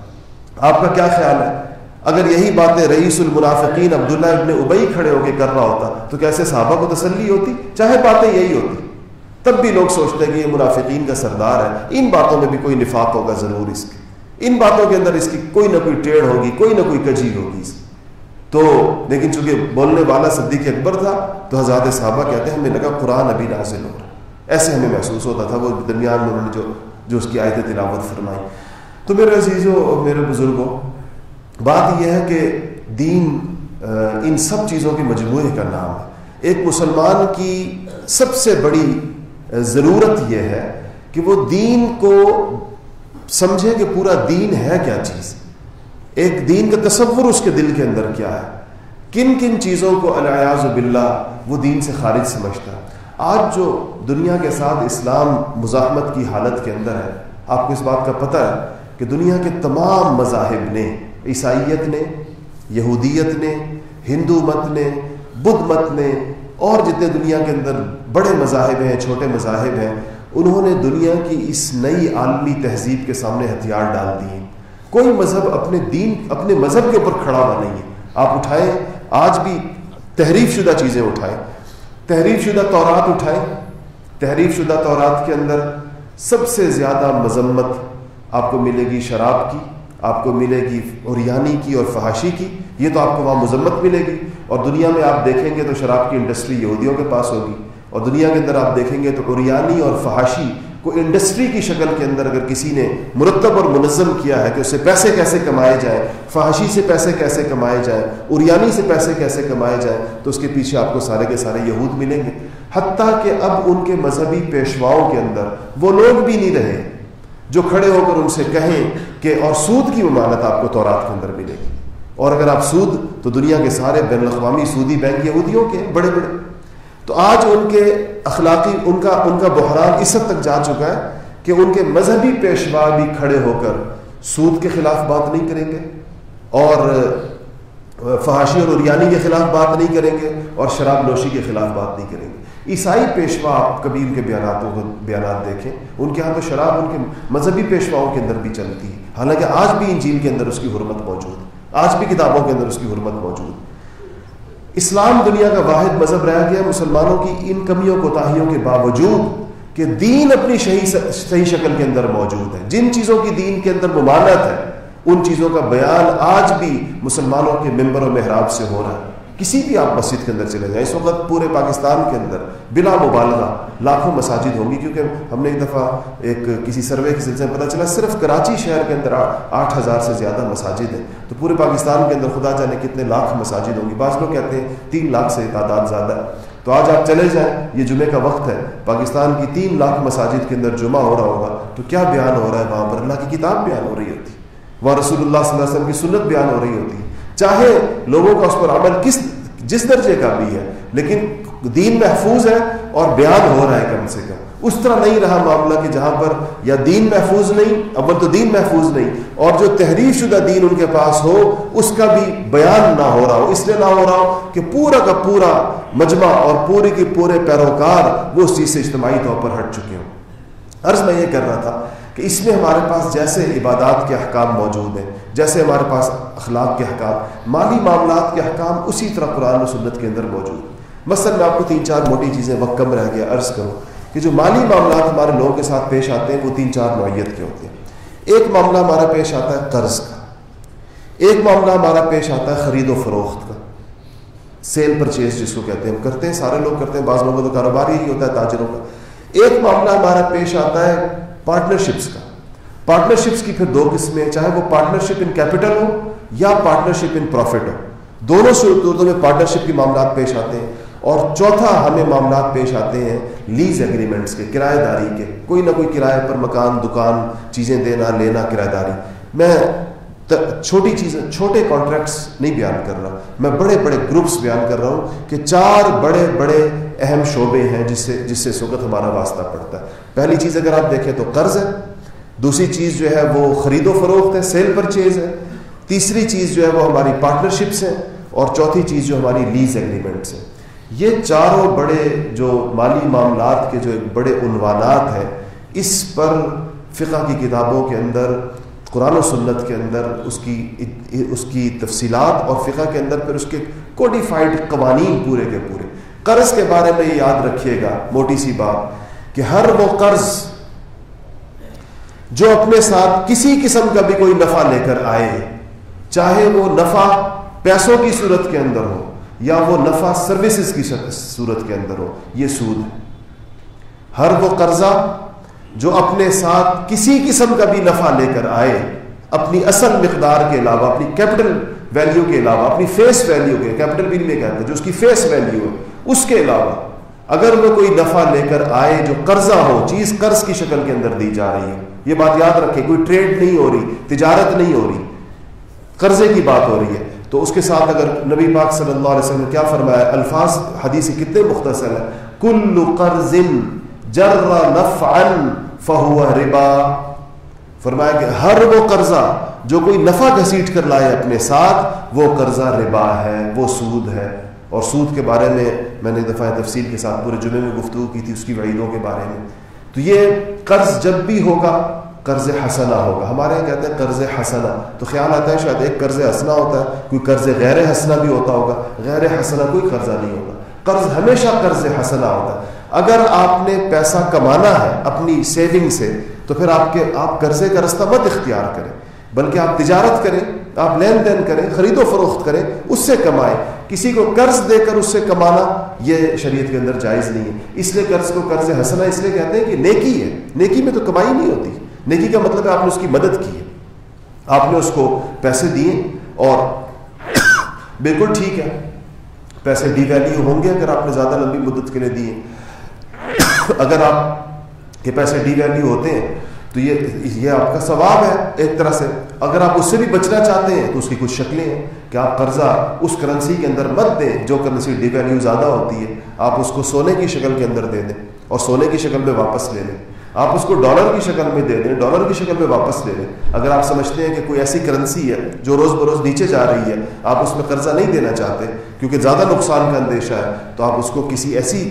آپ کا کیا خیال ہے؟ اگر یہی باتیں رئیس المنافقین عبداللہ ابن ابئی کھڑے ہو کے کر رہا ہوتا، تو کیسے صحابہ کو تسلی ہوتی؟ چاہے باتیں یہی ہوتی۔ تب بھی لوگ سوچتے ہیں کہ یہ منافقین کا سردار ہے۔ ان باتوں میں بھی کوئی نفاق ہوگا ضرور اس کے۔ ان باتوں کے اندر اس کی کوئی نہ کوئی ٹیڑھ ہوگی، کوئی نہ کوئی کجی ہوگی۔ تو لیکن چونکہ بولنے والا صدیق اکبر تھا، تو حضرات صحابہ کہتے ہیں، ہمیں لگا قرآن ابھی نازل ہو۔ رہا ایسے ہمیں محسوس ہوتا تھا، وہ درمیان میں انہوں نے جو جو اس کی آیت تلاوت فرمائی۔ تو میرے عزیزوں اور میرے بزرگوں، بات یہ ہے کہ دین ان سب چیزوں کے مجموعے کا نام ہے۔ ایک مسلمان کی سب سے بڑی ضرورت یہ ہے کہ وہ دین کو سمجھے کہ پورا دین ہے کیا چیز؟ ایک دین کا تصور اس کے دل کے اندر کیا ہے؟ کن کن چیزوں کو الیاز باللہ وہ دین سے خارج سمجھتا ہے؟ آج جو دنیا کے ساتھ اسلام مزاحمت کی حالت کے اندر ہے، آپ کو اس بات کا پتہ ہے کہ دنیا کے تمام مذاہب نے، عیسائیت نے، یہودیت نے، ہندو مت نے، بدھ مت نے، اور جتنے دنیا کے اندر بڑے مذاہب ہیں، چھوٹے مذاہب ہیں انہوں نے دنیا کی اس نئی عالمی تہذیب کے سامنے ہتھیار ڈال دیے۔ کوئی مذہب اپنے دین، اپنے مذہب کے اوپر کھڑا ہوا نہیں ہے۔ آپ اٹھائیں، آج بھی تحریف شدہ چیزیں اٹھائیں۔ تحریف شدہ تورات اٹھائیں۔ تحریف شدہ تورات کے اندر سب سے زیادہ مذمت آپ کو ملے گی شراب کی، آپ کو ملے گی اوریانی کی اور فحاشی کی۔ یہ تو آپ کو وہاں مذمت ملے گی۔ اور دنیا میں آپ دیکھیں گے تو شراب کی انڈسٹری یہودیوں کے پاس ہوگی۔ اور دنیا کے اندر آپ دیکھیں گے تو اوریانی اور فحاشی کو انڈسٹری کی شکل کے اندر اگر کسی نے مرتب اور منظم کیا ہے کہ اسے پیسے کیسے کمائے جائیں، فحاشی سے پیسے کیسے کمائے جائیں اریانی سے پیسے کیسے کمائے جائیں، تو اس کے پیچھے آپ کو سارے کے سارے یہود ملیں گے۔ حتیٰ کہ اب ان کے مذہبی پیشواؤں کے اندر وہ لوگ بھی نہیں رہے جو کھڑے ہو کر ان سے کہیں کہ اور سود کی ممانت آپ کو تورات کے اندر ملے گی۔ اور اگر آپ سود تو دنیا کے سارے بین الاقوامی سودی بینک یہودیوں کے بڑے بڑے۔ تو آج ان کے اخلاقی، ان کا ان کا بحران اس حد تک جا چکا ہے کہ ان کے مذہبی پیشوا بھی کھڑے ہو کر سود کے خلاف بات نہیں کریں گے اور فحاشی اور اریانی کے خلاف بات نہیں کریں گے اور شراب نوشی کے خلاف بات نہیں کریں گے۔ عیسائی پیشوا آپ کبھی ان کے بیاناتوں کو، بیانات دیکھیں، ان کے ہاں تو شراب ان کے مذہبی پیشواؤں کے اندر بھی چلتی ہے۔ حالانکہ آج بھی انجیل کے اندر اس کی حرمت موجود ہے، آج بھی کتابوں کے اندر اس کی حرمت موجود اسلام دنیا کا واحد مذہب رہ گیا، مسلمانوں کی ان کمیوں، کوتاہیوں کے باوجود کہ دین اپنی صحیح شکل کے اندر موجود ہے۔ جن چیزوں کی دین کے اندر ممانت ہے، ان چیزوں کا بیان آج بھی مسلمانوں کے ممبر و محراب سے ہو رہا ہے۔ کسی بھی آپ مسجد کے اندر چلے جائیں، اس وقت پورے پاکستان کے اندر بلا مبالغہ لاکھوں مساجد ہوں گی، کیونکہ ہم نے ایک دفعہ ایک کسی سروے کے سلسلے میں پتہ چلا، صرف کراچی شہر کے اندر آٹھ ہزار سے زیادہ مساجد ہیں۔ تو پورے پاکستان کے اندر خدا جانے کتنے لاکھ مساجد ہوں گی۔ بعض لوگ کہتے ہیں تین لاکھ سے تعداد زیادہ ہے۔ تو آج آپ چلے جائیں، یہ جمعے کا وقت ہے، پاکستان کی تین لاکھ مساجد کے اندر جمعہ ہو رہا ہوگا، تو کیا بیان ہو رہا ہے وہاں پر؟ اللہ کی کتاب بیان ہو رہی ہوتی۔ وہاں رسول اللہ صلی اللہ علیہ وسلم کی سنت بیان ہو رہی ہوتی۔ ہے چاہے لوگوں کا اس پر عمل کس جس درجے کا بھی ہے، لیکن دین محفوظ ہے اور بیان ہو رہا ہے کم سے کم۔ اس طرح نہیں رہا معاملہ کہ جہاں پر یا دین محفوظ نہیں، اول تو دین محفوظ نہیں، اور جو تحریر شدہ دین ان کے پاس ہو، اس کا بھی بیان نہ ہو رہا ہو۔ اس لیے نہ ہو رہا ہو کہ پورا کا پورا مجمع اور پورے کے پورے پیروکار وہ اس چیز سے اجتماعی طور پر ہٹ چکے ہوں۔ عرض میں یہ کر رہا تھا کہ اس میں ہمارے پاس جیسے عبادات کے احکام موجود ہیں، جیسے ہمارے پاس اخلاق کے احکام، مالی معاملات کے احکام اسی طرح قرآن و سنت کے اندر موجود مثلا میں آپ کو تین چار موٹی چیزیں وقت کم رہ گیا، عرض کروں کہ جو مالی معاملات ہمارے لوگوں کے ساتھ پیش آتے ہیں، وہ تین چار نوعیت کے ہوتے ہیں۔ ایک معاملہ ہمارا پیش آتا ہے قرض کا۔ ایک معاملہ ہمارا پیش آتا ہے خرید و فروخت کا۔ سیل پرچیز جس کو کہتے ہیں، ہم کرتے ہیں، سارے لوگ کرتے ہیں، بعض لوگوں کا تو کاروبار ہی ہوتا ہے، تاجروں کا۔ ایک معاملہ ہمارا پیش آتا ہے پارٹنرشپس کا۔ پارٹنرشپس کی پھر دو قسمیں ہیں، چاہے وہ پارٹنرشپ ان کیپٹل ہو یا پارٹنرشپ ان پروفٹ ہو۔ دونوں صورتوں میں پارٹنرشپ کے معاملات پیش آتے ہیں۔ اور چوتھا ہمیں معاملات پیش آتے ہیں لیز ایگریمنٹس کے کرایہ داری کے۔ کوئی نہ کوئی کرایہ پر مکان، دکان، چیزیں دینا، لینا کرایہ داری میں چھوٹی چیزیں چھوٹے کانٹریکٹس نہیں بیان کر رہا۔ میں بڑے بڑے گروپس بیان کر رہا ہوں کہ چار بڑے بڑے اہم شعبے ہیں جس سے جس سے اس وقت ہمارا واسطہ پڑتا ہے۔ پہلی چیز اگر آپ دیکھیں تو قرض ہے۔ دوسری چیز جو ہے وہ خرید و فروخت ہے، سیل پرچیز ہے۔ تیسری چیز جو ہے وہ ہماری پارٹنرشپس ہیں۔ اور چوتھی چیز جو ہماری لیز ایگریمنٹس ہیں۔ یہ چاروں بڑے جو مالی معاملات کے جو ایک بڑے عنوانات ہیں، اس پر فقہ کی کتابوں کے اندر، قرآن و سنت کے اندر، اس کی اس کی تفصیلات اور فقہ کے اندر، پھر اس کے کوڈیفائڈ قوانین پورے کے پورے۔ قرض کے بارے میں یاد رکھیے گا، موٹی سی بات، کہ ہر وہ قرض جو اپنے ساتھ کسی قسم کا بھی کوئی نفع لے کر آئے، چاہے وہ نفع پیسوں کی صورت کے اندر ہو یا وہ نفع سروسز کی صورت کے اندر ہو، یہ سود ہے۔ ہر وہ قرضہ جو اپنے ساتھ کسی قسم کا بھی نفع لے کر آئے، اپنی اصل مقدار کے علاوہ، اپنی کیپٹل ویلیو کے علاوہ، اپنی فیس ویلیو کے کیپٹل بھی نہیں کہتے جو اس کی فیس ویلیو ہے اس کے علاوہ اگر وہ کوئی نفع لے کر آئے جو قرضہ ہو، چیز قرض کی شکل کے اندر دی جا رہی ہے، یہ بات یاد رکھے کوئی ٹریڈ نہیں ہو رہی، تجارت نہیں ہو رہی، قرضے کی بات ہو رہی ہے۔ تو اس کے ساتھ اگر نبی پاک صلی اللہ علیہ وسلم نے کیا فرمایا، الفاظ حدیث کتنے مختصر ہیں۔ کل قرض جر نفعا فہو ربا۔ فرمایا کہ ہر وہ قرضہ جو کوئی نفع گھسیٹ کر لائے اپنے ساتھ، وہ قرضہ ربا ہے، وہ سود ہے۔ اور سود کے بارے میں میں نے دفعہ تفصیل کے ساتھ پورے جمعے میں گفتگو کی تھی اس کی وعیدوں کے بارے میں۔ تو یہ قرض جب بھی ہوگا، قرض حسنا ہوگا۔ ہمارے یہاں کہتے ہیں قرض حسنا تو خیال آتا ہے شاید ایک قرض حسنا ہوتا ہے، کوئی قرض غیر حسنا بھی ہوتا ہوگا۔ غیر حسنا کوئی قرضہ نہیں ہوگا۔ قرض ہمیشہ قرض حسنا ہوتا ہے۔ اگر آپ نے پیسہ کمانا ہے اپنی سیونگ سے، تو پھر آپ کے آپ قرضے کا رستہ مت اختیار کریں۔ بلکہ آپ تجارت کریں، آپ لین دین کریں، خرید و فروخت کریں، اس سے کمائیں۔ کسی کو قرض دے کر اس سے کمانا یہ شریعت کے اندر جائز نہیں ہے۔ اس لیے قرض کو قرض حسنا اس لیے کہتے ہیں کہ نیکی ہے۔ نیکی میں تو کمائی نہیں ہوتی۔ نیکی کا مطلب ہے آپ نے اس کی مدد کی ہے۔ آپ نے اس کو پیسے دیے اور [COUGHS] بالکل ٹھیک ہے۔ پیسے ڈی ویلیو ہوں گے اگر آپ نے زیادہ لمبی مدت کے لیے دیے۔ [COUGHS] اگر آپ کے پیسے ڈی ویلیو ہوتے ہیں تو یہ یہ آپ کا ثواب ہے ایک طرح سے۔ اگر آپ اس سے بھی بچنا چاہتے ہیں تو اس کی کچھ شکلیں ہیں کہ آپ قرضہ اس کرنسی کے اندر مت دیں جو کرنسی ڈی ویلیو زیادہ ہوتی ہے۔ آپ اس کو سونے کی شکل کے اندر دے دیں اور سونے کی شکل میں واپس لے لیں۔ آپ اس کو ڈالر کی شکل میں دے دیں ڈالر کی شکل میں واپس لے لیں۔ اگر آپ سمجھتے ہیں کہ کوئی ایسی کرنسی ہے جو روز بروز نیچے جا رہی ہے، آپ اس میں قرضہ نہیں دینا چاہتے کیونکہ زیادہ نقصان کا اندیشہ ہے، تو آپ اس کو کسی ایسی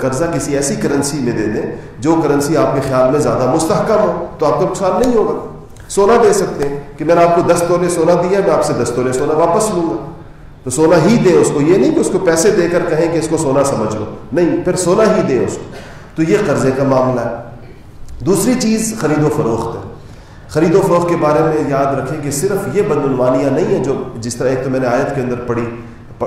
قرضہ کسی ایسی کرنسی میں دے دیں جو کرنسی آپ کے خیال میں زیادہ مستحکم ہو، تو آپ کا نقصان نہیں ہوگا۔ سونا دے سکتے ہیں کہ میں نے آپ کو دس تولے سونا دیا میں آپ سے دس تولے سونا واپس لوں گا۔ تو سونا ہی دیں اس کو، یہ نہیں کہ اس کو پیسے دے کر کہیں کہ اس کو سونا سمجھ لو۔ نہیں، پھر سونا ہی دیں اس کو۔ تو یہ قرضے کا معاملہ ہے۔ دوسری چیز خرید و فروخت ہے۔ خرید و فروخت کے بارے میں یاد رکھیں کہ صرف یہ بدعنوانیاں نہیں ہیں جو جس طرح ایک تو میں نے آیت کے اندر پڑھی۔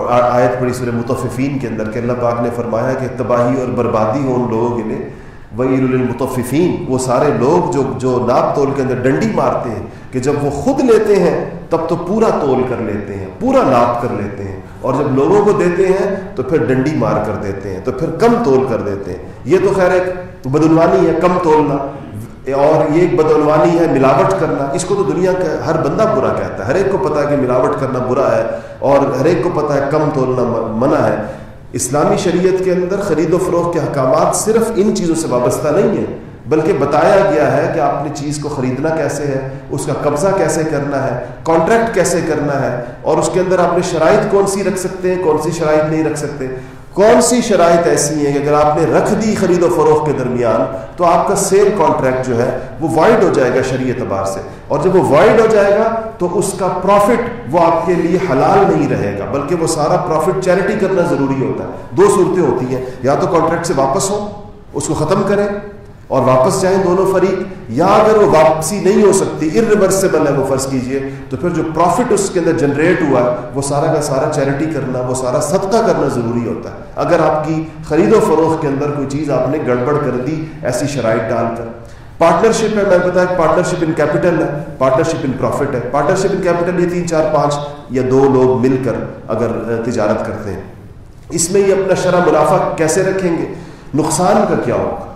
آیت پڑھی سورہ متففین کے اندر کہ اللہ پاک نے فرمایا کہ تباہی اور بربادی ہو ان لوگوں کے لیے۔ وہی المتففین وہ سارے لوگ جو جو ناپ تول کے اندر ڈنڈی مارتے ہیں کہ جب وہ خود لیتے ہیں تب تو پورا تول کر لیتے ہیں، پورا ناپ کر لیتے ہیں۔ اور جب لوگوں کو دیتے ہیں تو پھر ڈنڈی مار کر دیتے ہیں، تو پھر کم تول کر دیتے ہیں۔ یہ تو خیر ایک بدعنوانی ہے، کم تولنا۔ اور یہ ایک بدعنوانی ہے، ملاوٹ کرنا۔ اس کو تو دنیا کا ہر بندہ برا کہتا ہے، ہر ایک کو پتا ہے کہ ملاوٹ کرنا برا ہے۔ اور ہر ایک کو پتا ہے کم تولنا منع ہے۔ اسلامی شریعت کے اندر خرید و فروخت کے احکامات صرف ان چیزوں سے وابستہ نہیں ہیں، بلکہ بتایا گیا ہے کہ آپ نے چیز کو خریدنا کیسے ہے، اس کا قبضہ کیسے کرنا ہے کانٹریکٹ کیسے کرنا ہے، اور اس کے اندر آپ نے شرائط کون سی رکھ سکتے ہیں، کون سی شرائط نہیں رکھ سکتے۔ کون سی شرائط ایسی ہیں کہ اگر آپ نے رکھ دی خرید و فروخت کے درمیان، تو آپ کا سیل کانٹریکٹ جو ہے وہ وائڈ ہو جائے گا شریع اعتبار سے۔ اور جب وہ وائڈ ہو جائے گا، تو اس کا پروفٹ وہ آپ کے لیے حلال نہیں رہے گا، بلکہ وہ سارا پروفٹ چیریٹی کرنا ضروری ہوتا ہے۔ دو صورتیں ہوتی ہیں، یا تو کانٹریکٹ سے واپس ہو اس کو ختم کریں اور واپس جائیں دونوں فریق، یا اگر وہ واپسی نہیں ہو سکتی ارریورسیبل ہے وہ فرض کیجیے، تو پھر جو پروفٹ اس کے اندر جنریٹ ہوا ہے، وہ سارا کا سارا چیریٹی کرنا، وہ سارا صدقہ کرنا ضروری ہوتا ہے۔ اگر آپ کی خرید و فروخت کے اندر کوئی چیز آپ نے گڑبڑ کر دی، ایسی شرائط ڈال کر۔ پارٹنرشپ ہے، میں بتایا کہ پارٹنرشپ ان کیپٹل ہے پارٹنرشپ ان پروفٹ ہے۔ پارٹنرشپ ان کیپٹل یہ تین، چار، پانچ یا دو لوگ مل کر اگر تجارت کرتے ہیں۔ اس میں یہ اپنا شرح منافع کیسے رکھیں گے؟ نقصان کا کیا ہوگا؟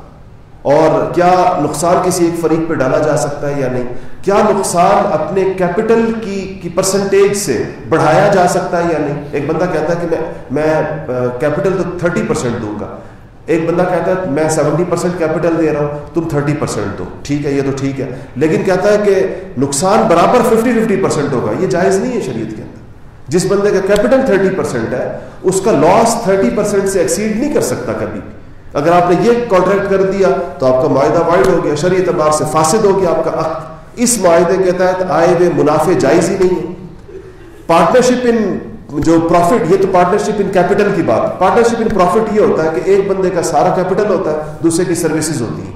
اور کیا نقصان کسی ایک فریق پہ ڈالا جا سکتا ہے یا نہیں؟ کیا نقصان اپنے کیپٹل کی کی پرسنٹیج سے بڑھایا جا سکتا ہے یا نہیں؟ ایک بندہ کہتا ہے کہ میں میں کیپٹل تو تھرٹی پرسینٹ دوں گا۔ ایک بندہ کہتا ہے میں سیونٹی پرسینٹ کیپٹل دے رہا ہوں، تم تھرٹی پرسینٹ دو۔ ٹھیک ہے، یہ تو ٹھیک ہے۔ لیکن کہتا ہے کہ نقصان برابر ففٹی ففٹی پرسینٹ ہوگا۔ یہ جائز نہیں ہے شریعت کے اندر۔ جس بندے کا کیپٹل تھرٹی پرسینٹ ہے، اس کا لاس تھرٹی پرسینٹ سے ایکسیڈ نہیں کر سکتا کبھی۔ اگر آپ نے یہ کانٹریکٹ کر دیا تو آپ کا معاہدہ وائڈ ہو گیا، شرعی اعتبار سے فاسد ہو گیا آپ کا عقد اس معاہدے کے تحت آئے ہوئے منافع جائز ہی نہیں ہے۔ پارٹنرشپ ان جو پروفٹ یہ تو پارٹنرشپ ان کیپٹل کی بات۔ پارٹنرشپ ان پروفٹ یہ ہوتا ہے کہ ایک بندے کا سارا کیپٹل ہوتا ہے، دوسرے کی سروسز ہوتی ہیں۔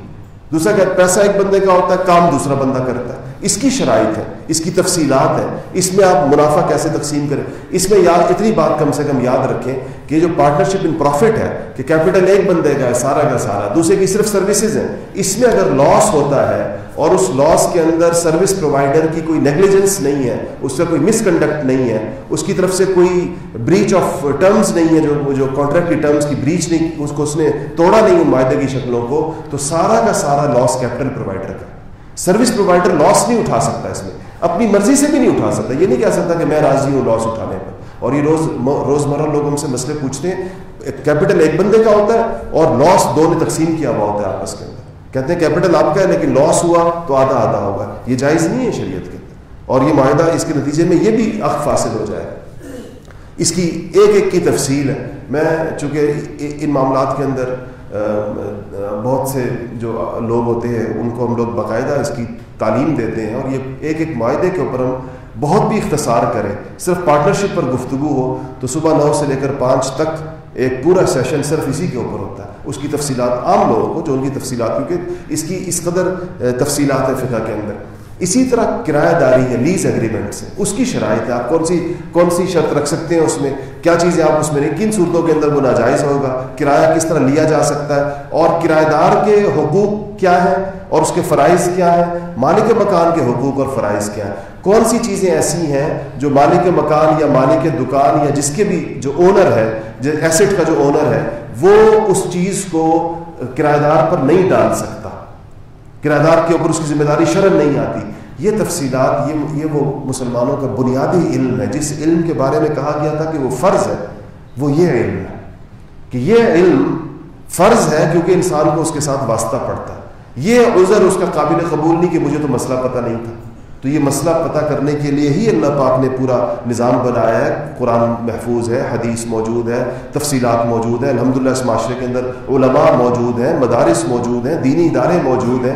دوسرا پیسہ ایک بندے کا ہوتا ہے، کام دوسرا بندہ کرتا ہے۔ اس کی شرائط ہے، اس کی تفصیلات ہے اس میں آپ منافع کیسے تقسیم کریں؟ اس میں یاد اتنی بات کم سے کم یاد رکھیں کہ جو پارٹنرشپ ان پروفٹ ہے، کہ کیپٹل ایک بندے کا ہے، سارا کا سارا، دوسرے کی صرف سروسز ہیں۔ اس میں اگر لاس ہوتا ہے اور اس لاس کے اندر سروس پرووائڈر کی کوئی نیگلیجنس نہیں ہے، اس کا کوئی مس کنڈکٹ نہیں ہے، اس کی طرف سے کوئی بریچ آف ٹرمز نہیں ہے، جو جو کانٹریکٹ کی ٹرمز کی بریچ نہیں، اس کو اس نے توڑا نہیں معاہدے کی شکلوں کو، تو سارا کا سارا لاس کیپٹل پرووائڈر کا۔ سروس پرووائڈر لاس نہیں اٹھا سکتا اس میں، اپنی مرضی سے بھی نہیں اٹھا سکتا۔ یہ نہیں کہہ سکتا کہ میں راضی ہوں لاس اٹھانے پر۔ اور یہ روز روزمرہ لوگ ہم سے مسئلے پوچھتے ہیں۔ کیپٹل ایک بندے کا ہوتا ہے اور لاس دو نے تقسیم کیا ہوا ہوتا ہے آپس کے اندر۔ کہتے ہیں کیپٹل آپ کا ہے لیکن لاس ہوا تو آدھا آدھا ہوگا۔ یہ جائز نہیں ہے شریعت کے اندر۔ اور یہ معاہدہ اس کے نتیجے میں یہ بھی اخ فاصل ہو جائے۔ اس کی ایک ایک کی تفصیل ہے۔ میں چونکہ ان معاملات کے اندر بہت سے جو لوگ ہوتے ہیں، ان کو ہم لوگ باقاعدہ اس کی تعلیم دیتے ہیں اور یہ ایک ایک معاہدے کے اوپر ہم بہت بھی اختصار کریں۔ صرف پارٹنرشپ پر گفتگو ہو تو صبح نو سے لے کر پانچ تک ایک پورا سیشن صرف اسی کے اوپر ہوتا ہے۔ اس کی تفصیلات عام لوگوں کو، جو ان کی تفصیلات، کیونکہ اس کی اس قدر تفصیلات ہے فقہ کے اندر۔ اسی طرح کرایہ داری ہے لیز اگریمنٹ سے، اس کی شرائط ہے، آپ کون سی کون سی شرط رکھ سکتے ہیں اس میں؟ کیا چیزیں آپ اس میں نہیں؟ کن صورتوں کے اندر وہ ناجائز ہوگا؟ کرایہ کس طرح لیا جا سکتا ہے؟ اور کرایہ دار کے حقوق کیا ہیں؟ اور اس کے فرائض کیا ہیں؟ مالک مکان کے حقوق اور فرائض کیا ہیں؟ کون سی چیزیں ایسی ہیں جو مالک مکان یا مالک دکان یا جس کے بھی جو اونر ہے، جو ایسٹ کا جو اونر ہے، وہ اس چیز کو کرایہ دار پر نہیں ڈال سکتا کرایہ دار کے اوپر اس کی ذمہ داری شرم نہیں آتی۔ یہ تفصیلات، یہ یہ وہ مسلمانوں کا بنیادی علم ہے، جس علم کے بارے میں کہا گیا تھا کہ وہ فرض ہے، وہ یہ علم ہے کہ یہ علم فرض ہے کیونکہ انسان کو اس کے ساتھ واسطہ پڑتا ہے۔ یہ عذر اس کا قابل قبول نہیں کہ مجھے تو مسئلہ پتہ نہیں تھا۔ تو یہ مسئلہ پتہ کرنے کے لیے ہی اللہ پاک نے پورا نظام بنایا ہے۔ قرآن محفوظ ہے، حدیث موجود ہے، تفصیلات موجود ہیں۔ الحمدللہ اس معاشرے کے اندر علماء موجود ہیں، مدارس موجود ہیں، دینی ادارے موجود ہیں۔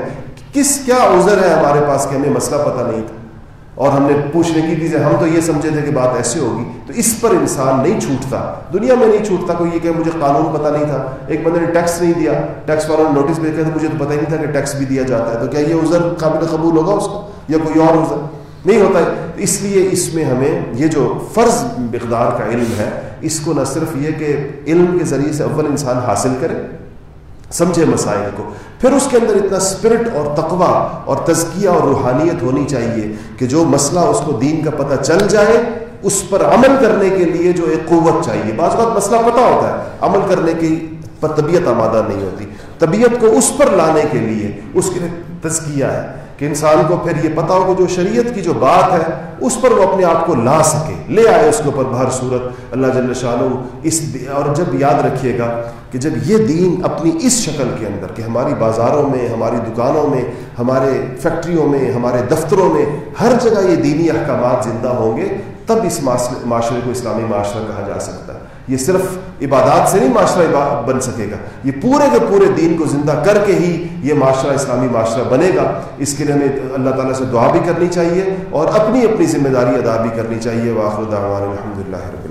کس کیا عذر ہے ہمارے پاس کہ ہمیں مسئلہ پتہ نہیں تھا؟ اور ہم نے پوچھنے کی تھی ہم تو یہ سمجھے تھے کہ بات ایسے ہوگی۔ تو اس پر انسان نہیں چھوٹتا۔ دنیا میں نہیں چھوٹتا، کوئی یہ کہ مجھے قانون پتہ نہیں تھا۔ ایک بندے نے ٹیکس نہیں دیا۔ ٹیکس والوں نے نوٹس بھیجا تھا مجھے تو پتہ ہی نہیں تھا کہ ٹیکس بھی دیا جاتا ہے۔ تو کیا یہ عذر قابل قبول ہوگا اس کا؟ یا کوئی اور عذر؟ نہیں ہوتا۔ ہے اس لیے اس میں ہمیں یہ جو فرض مقدار کا علم ہے، اس کو نہ صرف یہ کہ علم کے ذریعے سے اول انسان حاصل کرے سمجھے مسائل کو۔ پھر اس کے اندر اتنا اسپرٹ اور تقوا اور تزکیہ اور روحانیت ہونی چاہیے کہ جو مسئلہ اس کو دین کا پتہ چل جائے، اس پر عمل کرنے کے لیے جو ایک قوت چاہیے۔ بعض بات مسئلہ پتہ ہوتا ہے، عمل کرنے کی پر طبیعت آمادہ نہیں ہوتی۔ طبیعت کو اس پر لانے کے لیے اس کے تزکیہ ہے۔ کہ انسان کو پھر یہ پتا ہو کہ جو شریعت کی جو بات ہے، اس پر وہ اپنے آپ کو لا سکے۔ لے آئے اس کے اوپر بہر صورت۔ اللہ جل شاہ اس اور جب یاد رکھیے گا کہ جب یہ دین اپنی اس شکل کے اندر کہ ہماری بازاروں میں، ہماری دکانوں میں، ہمارے فیکٹریوں میں، ہمارے دفتروں میں ہر جگہ یہ دینی احکامات زندہ ہوں گے، تب اس معاشرے کو اسلامی معاشرہ کہا جا سکتا ہے۔ یہ صرف عبادات سے نہیں معاشرہ بن سکے گا۔ یہ پورے کے پورے دین کو زندہ کر کے ہی یہ معاشرہ اسلامی معاشرہ بنے گا۔ اس کے لیے ہمیں اللہ تعالیٰ سے دعا بھی کرنی چاہیے اور اپنی اپنی ذمہ داری ادا بھی کرنی چاہیے۔ واخر الحمد اللہ رب اللہ